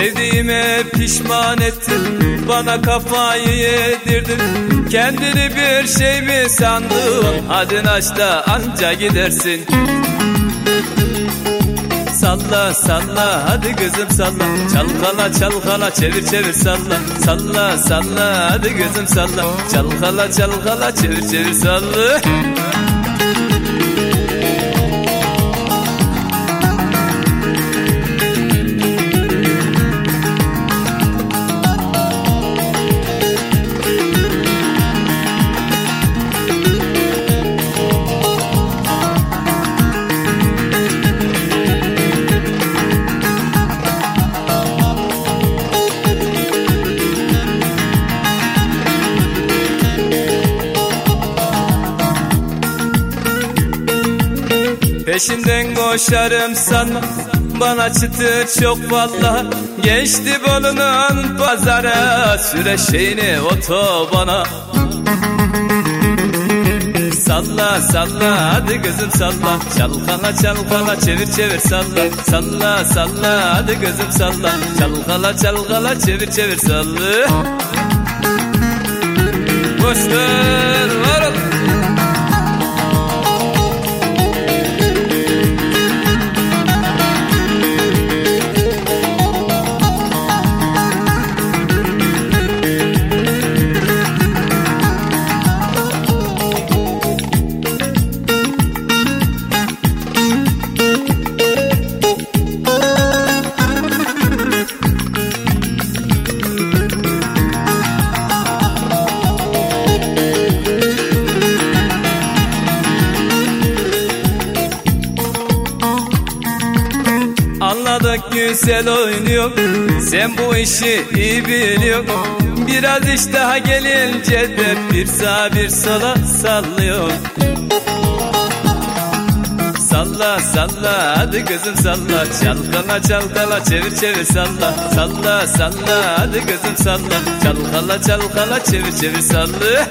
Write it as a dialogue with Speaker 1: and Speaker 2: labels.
Speaker 1: Sevdiğime pişman ettin Bana kafayı yedirdin. Kendini bir şey mi sandın? Hadi naşta anca gidersin. Salla salla hadi kızım salla. Çalkala çalkala çevir çevir salla. Salla salla hadi kızım salla. Çalkala çalkala çevir çevir salla Peşinden koşarım sana Bana çıtı çok valla Geçti Bolu'nun pazara Süre şeyini otobana. Salla salla hadi kızım salla. Çalkala çalkala çevir çevir salla. Salla salla hadi kızım salla. Çalkala çalkala çevir çevir salla. Boşver Anladık güzel oynuyor. Sen bu işi iyi biliyorsun Biraz iş daha gelince de bir sağa bir sola sallıyor. Salla salla hadi kızım salla. Çalkala çalkala çevir çevir salla. Salla salla hadi kızım salla. Çalkala çalkala çevir çevir salla